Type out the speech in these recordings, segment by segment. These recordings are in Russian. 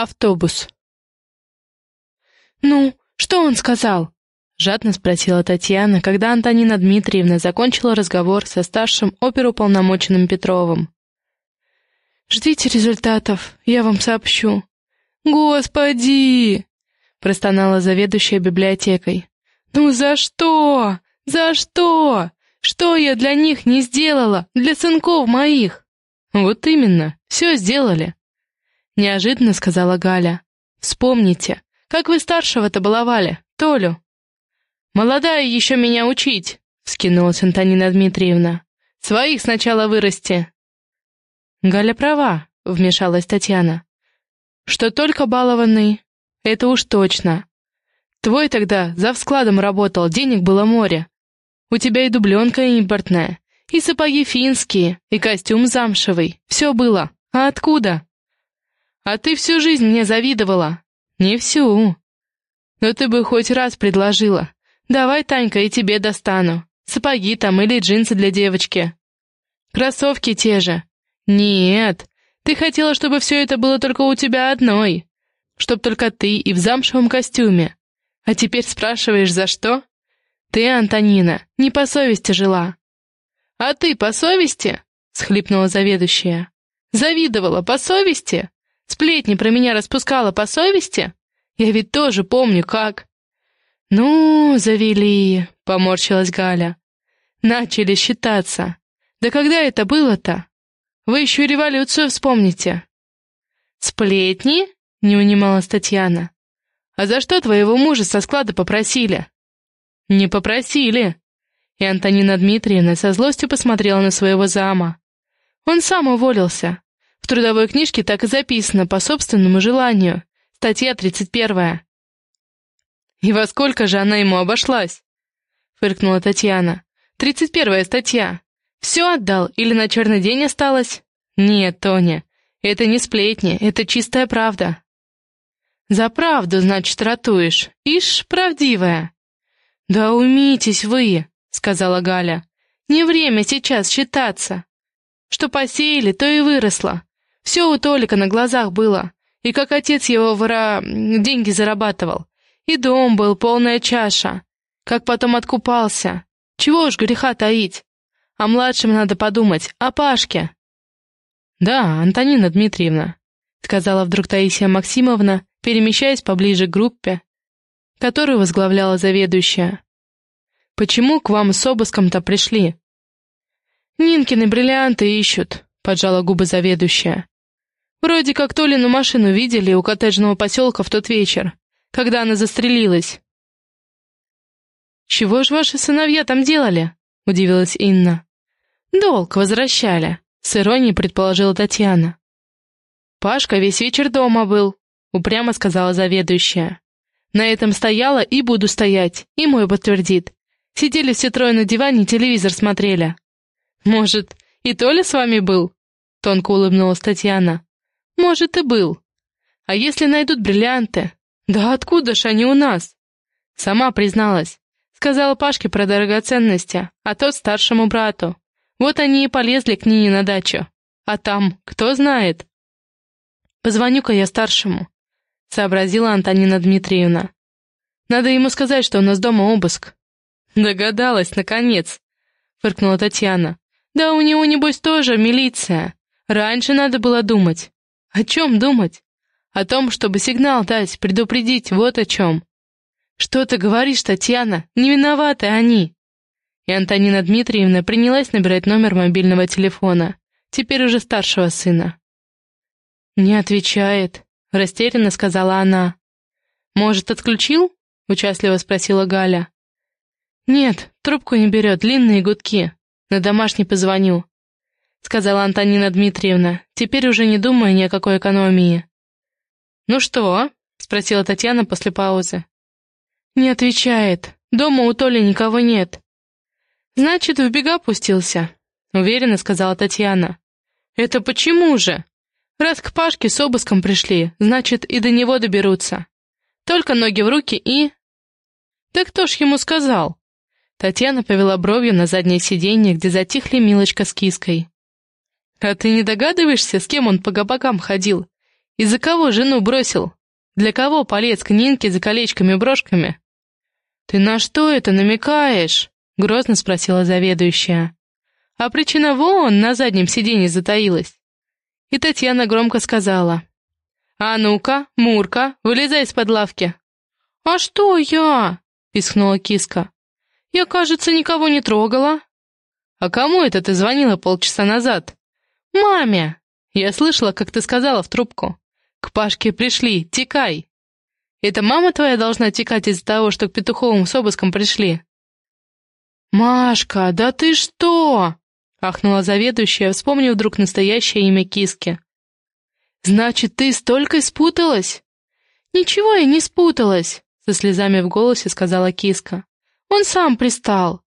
Автобус. «Ну, что он сказал?» — жадно спросила Татьяна, когда Антонина Дмитриевна закончила разговор со старшим оперуполномоченным Петровым. «Ждите результатов, я вам сообщу». «Господи!» — простонала заведующая библиотекой. «Ну за что? За что? Что я для них не сделала, для сынков моих?» «Вот именно, все сделали», — неожиданно сказала Галя. «Вспомните, как вы старшего-то баловали, Толю?» «Молодая еще меня учить», — вскинулась Антонина Дмитриевна. «Своих сначала вырасти». «Галя права», — вмешалась Татьяна. «Что только балованный, это уж точно. Твой тогда за складом работал, денег было море. У тебя и дубленка импортная, и сапоги финские, и костюм замшевый. Все было. А откуда? А ты всю жизнь мне завидовала. Не всю. Но ты бы хоть раз предложила. Давай, Танька, и тебе достану. Сапоги там или джинсы для девочки. Кроссовки те же. Нет, ты хотела, чтобы все это было только у тебя одной. Чтоб только ты и в замшевом костюме. А теперь спрашиваешь, за что? Ты, Антонина, не по совести жила. «А ты по совести?» — схлипнула заведующая. «Завидовала по совести? Сплетни про меня распускала по совести? Я ведь тоже помню, как...» «Ну, завели», — поморщилась Галя. «Начали считаться. Да когда это было-то? Вы еще революцию вспомните». «Сплетни?» — не унималась Татьяна. «А за что твоего мужа со склада попросили?» «Не попросили», и Антонина Дмитриевна со злостью посмотрела на своего зама. Он сам уволился. В трудовой книжке так и записано, по собственному желанию. Статья 31. «И во сколько же она ему обошлась?» — фыркнула Татьяна. «Тридцать первая статья. Все отдал или на черный день осталось?» «Нет, Тоня, это не сплетни, это чистая правда». «За правду, значит, ратуешь. Ишь, правдивая». «Да умитесь вы!» — сказала Галя. «Не время сейчас считаться. Что посеяли, то и выросло. Все у Толика на глазах было. И как отец его вора деньги зарабатывал. И дом был, полная чаша. Как потом откупался. Чего уж греха таить. А младшим надо подумать, о Пашке». «Да, Антонина Дмитриевна», — сказала вдруг Таисия Максимовна, перемещаясь поближе к группе, которую возглавляла заведующая. Почему к вам с обыском-то пришли?» «Нинкины бриллианты ищут», — поджала губы заведующая. «Вроде как Толину машину видели у коттеджного поселка в тот вечер, когда она застрелилась». «Чего ж ваши сыновья там делали?» — удивилась Инна. «Долг возвращали», — с иронией предположила Татьяна. «Пашка весь вечер дома был», — упрямо сказала заведующая. «На этом стояла и буду стоять, и мой подтвердит. Сидели все трое на диване и телевизор смотрели. Может, и Толя с вами был?» Тонко улыбнулась Татьяна. «Может, и был. А если найдут бриллианты? Да откуда ж они у нас?» Сама призналась. Сказала Пашке про драгоценности, а тот старшему брату. Вот они и полезли к Нине на дачу. А там, кто знает? «Позвоню-ка я старшему», — сообразила Антонина Дмитриевна. «Надо ему сказать, что у нас дома обыск». «Догадалась, наконец!» — фыркнула Татьяна. «Да у него, небось, тоже милиция. Раньше надо было думать». «О чем думать?» «О том, чтобы сигнал дать, предупредить, вот о чем». «Что ты говоришь, Татьяна? Не виноваты они!» И Антонина Дмитриевна принялась набирать номер мобильного телефона, теперь уже старшего сына. «Не отвечает», — растерянно сказала она. «Может, отключил?» — участливо спросила Галя. «Нет, трубку не берет, длинные гудки. На домашний позвоню», — сказала Антонина Дмитриевна, теперь уже не думая ни о какой экономии. «Ну что?» — спросила Татьяна после паузы. «Не отвечает. Дома у Толи никого нет». «Значит, в бега пустился», — уверенно сказала Татьяна. «Это почему же? Раз к Пашке с обыском пришли, значит, и до него доберутся. Только ноги в руки и...» «Да кто ж ему сказал?» Татьяна повела бровью на заднее сиденье, где затихли Милочка с киской. «А ты не догадываешься, с кем он по габакам ходил? Из-за кого жену бросил? Для кого полез к Нинке за колечками-брошками?» «Ты на что это намекаешь?» — грозно спросила заведующая. А причина вон на заднем сиденье затаилась. И Татьяна громко сказала. «А ну-ка, Мурка, вылезай из-под лавки!» «А что я?» — пискнула киска. «Я, кажется, никого не трогала». «А кому это ты звонила полчаса назад?» «Маме!» «Я слышала, как ты сказала в трубку. К Пашке пришли, текай!» Это мама твоя должна текать из-за того, что к Петуховым с обыском пришли?» «Машка, да ты что?» — ахнула заведующая, вспомнив вдруг настоящее имя киски. «Значит, ты столько спуталась?» «Ничего я не спуталась», — со слезами в голосе сказала киска. «Он сам пристал».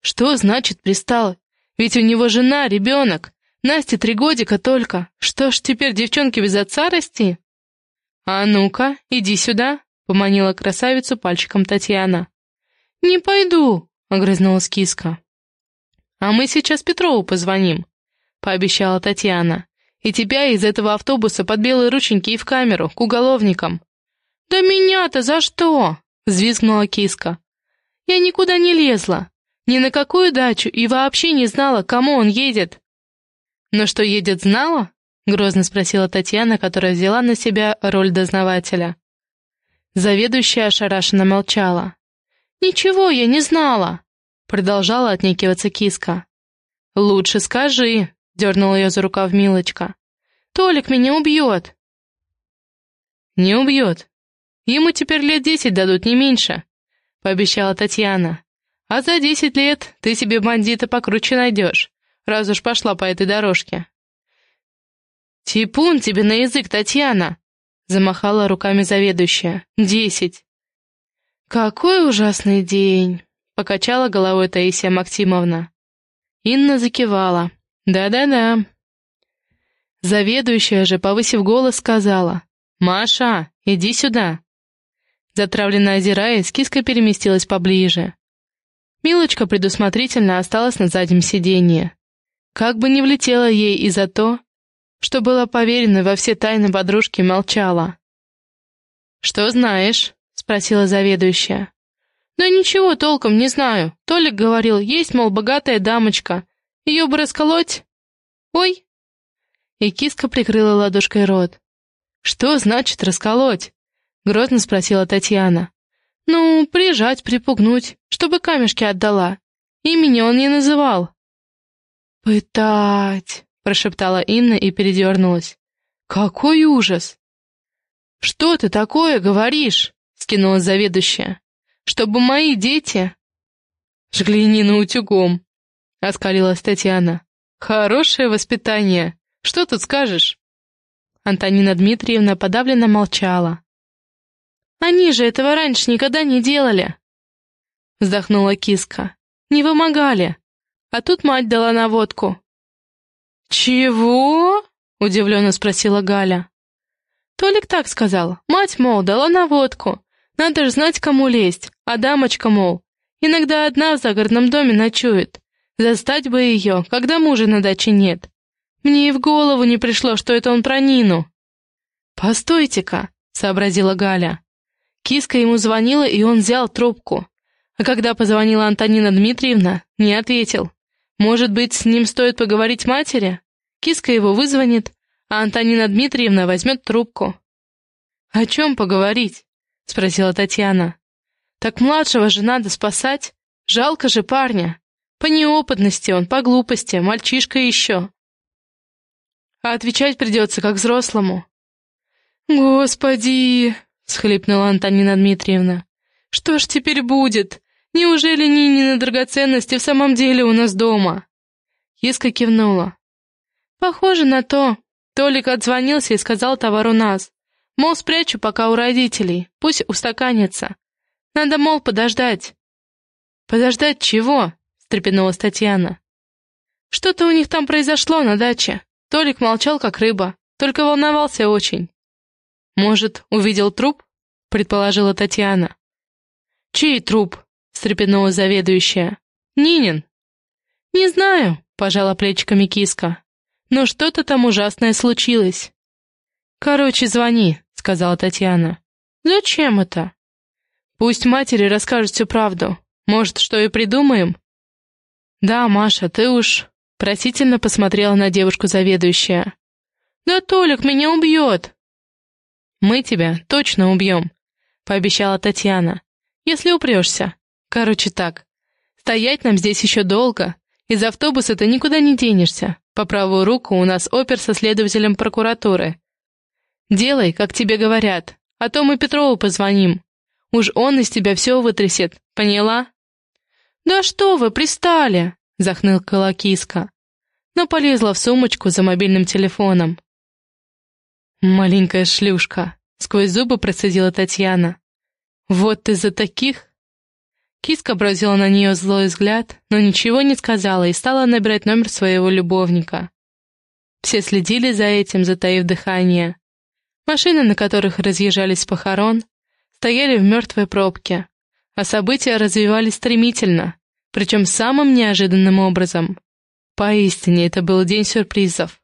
«Что значит пристал? Ведь у него жена, ребенок. Насте три годика только. Что ж теперь девчонки без отца расти?» «А ну-ка, иди сюда», — поманила красавицу пальчиком Татьяна. «Не пойду», — огрызнулась киска. «А мы сейчас Петрову позвоним», — пообещала Татьяна. «И тебя из этого автобуса под белые рученьки и в камеру, к уголовникам». «Да меня-то за что?» — взвизгнула киска. «Я никуда не лезла, ни на какую дачу и вообще не знала, кому он едет». «Но что едет, знала?» — грозно спросила Татьяна, которая взяла на себя роль дознавателя. Заведующая ошарашенно молчала. «Ничего я не знала!» — продолжала отнекиваться киска. «Лучше скажи!» — дернула ее за рукав Милочка. «Толик меня убьет!» «Не убьет. Ему теперь лет десять дадут, не меньше», — пообещала Татьяна. «А за десять лет ты себе бандита покруче найдешь, раз уж пошла по этой дорожке». «Типун тебе на язык, Татьяна!» — замахала руками заведующая. «Десять!» «Какой ужасный день!» — покачала головой Таисия Максимовна. Инна закивала. «Да-да-да». Заведующая же, повысив голос, сказала. «Маша, иди сюда!» Затравленно озираясь, киска переместилась поближе. Милочка предусмотрительно осталась на заднем сиденье. Как бы не влетела ей и за то, что было поверено во все тайны подружки, молчала. «Что знаешь?» — спросила заведующая. «Да ничего толком не знаю. Толик говорил, есть, мол, богатая дамочка. Ее бы расколоть?» «Ой!» И киска прикрыла ладошкой рот. «Что значит расколоть?» — грозно спросила Татьяна. «Ну, прижать, припугнуть, чтобы камешки отдала. Имени он не называл». «Пытать!» прошептала Инна и передернулась. «Какой ужас!» «Что ты такое говоришь?» — скинула заведующая. «Чтобы мои дети...» «Жгли Нину утюгом», — оскалилась Татьяна. «Хорошее воспитание. Что тут скажешь?» Антонина Дмитриевна подавленно молчала. «Они же этого раньше никогда не делали!» Вздохнула киска. «Не вымогали. А тут мать дала наводку. «Чего?» — удивленно спросила Галя. Толик так сказал. Мать, мол, дала наводку. Надо же знать, кому лезть. А дамочка, мол, иногда одна в загородном доме ночует. Застать бы ее, когда мужа на даче нет. Мне и в голову не пришло, что это он про Нину. «Постойте-ка», — сообразила Галя. Киска ему звонила, и он взял трубку. А когда позвонила Антонина Дмитриевна, не ответил. Может быть, с ним стоит поговорить матери? Киска его вызвонит, а Антонина Дмитриевна возьмет трубку. «О чем поговорить?» — спросила Татьяна. «Так младшего же надо спасать. Жалко же парня. По неопытности он, по глупости, мальчишка еще. А отвечать придется, как взрослому». «Господи!» — схлипнула Антонина Дмитриевна. «Что ж теперь будет? Неужели Нинины драгоценности в самом деле у нас дома?» Иска кивнула. «Похоже на то. Толик отзвонился и сказал товар у нас. Мол, спрячу пока у родителей, пусть устаканится. Надо, мол, подождать». «Подождать чего?» — встрепенулась Татьяна. «Что-то у них там произошло на даче. Толик молчал, как рыба, только волновался очень». «Может, увидел труп?» — предположила Татьяна. «Чей труп?» Встрепенулась заведующая. «Нинин». «Не знаю», — пожала плечиками киска. «Но что-то там ужасное случилось». «Короче, звони», — сказала Татьяна. «Зачем это?» «Пусть матери расскажут всю правду. Может, что и придумаем?» «Да, Маша, ты уж...» — просительно посмотрела на девушку заведующая. «Да Толик меня убьет!» «Мы тебя точно убьем», — пообещала Татьяна. «Если упрешься. Короче так, стоять нам здесь еще долго. Из автобуса ты никуда не денешься. По правую руку у нас опер со следователем прокуратуры. Делай, как тебе говорят, а то мы Петрову позвоним. Уж он из тебя все вытрясет, поняла?» «Да что вы, пристали!» — захныкала киска, но полезла в сумочку за мобильным телефоном. «Маленькая шлюшка!» — сквозь зубы процедила Татьяна. «Вот ты за таких!» Киска бросила на нее злой взгляд, но ничего не сказала и стала набирать номер своего любовника. Все следили за этим, затаив дыхание. Машины, на которых разъезжались похорон, стояли в мертвой пробке, а события развивались стремительно, причем самым неожиданным образом. Поистине, это был день сюрпризов.